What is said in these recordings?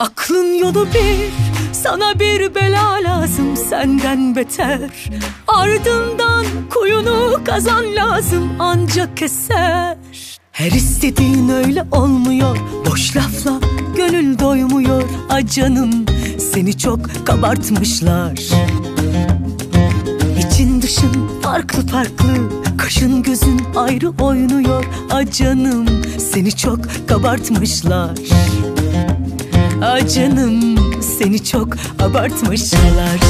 Aklın yolu bir Sana bir bela lazım senden beter. Ardından kuyunu kazan lazım ancak keser. Her istediğin öyle olmuyor Boş lafla gönül doymuyor Acanım. Seni çok kabartmışlar. İçin dışın farklı farklı Kaşın gözün ayrı oynuyor Acanım. Seni çok kabartmışlar Ah canım seni çok abartmışlar.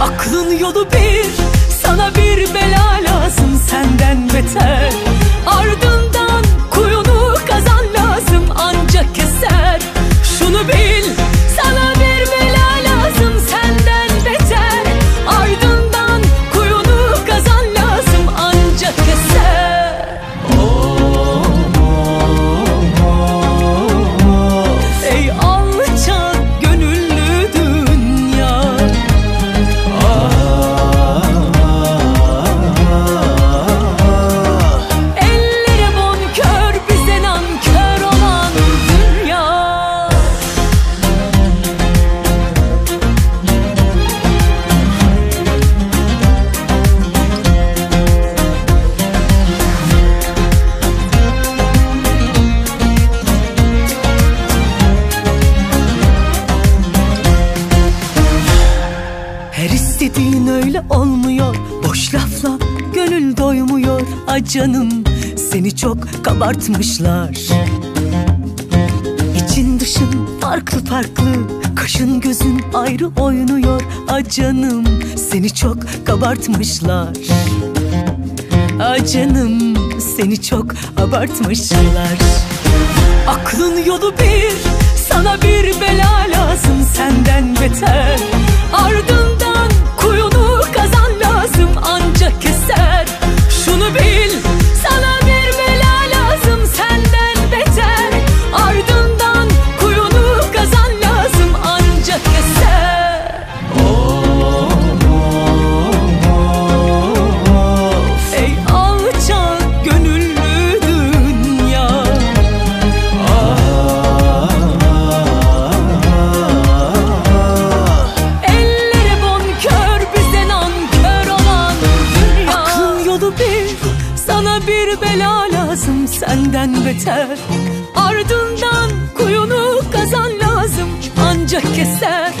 Aklın yolu bir sana bir bela lazım senden beter doymuyor Acanım seni çok kabartmışlar. İçin dışın farklı farklı Kaşın gözün ayrı oynuyor. Acanım seni çok kabartmışlar. Acanım seni çok abartmışlar. Aklın yolu bir Sana bir bela lazım senden beter. Ardından bela lazım senden beter. Ardından kuyunu kazan lazım ancak keser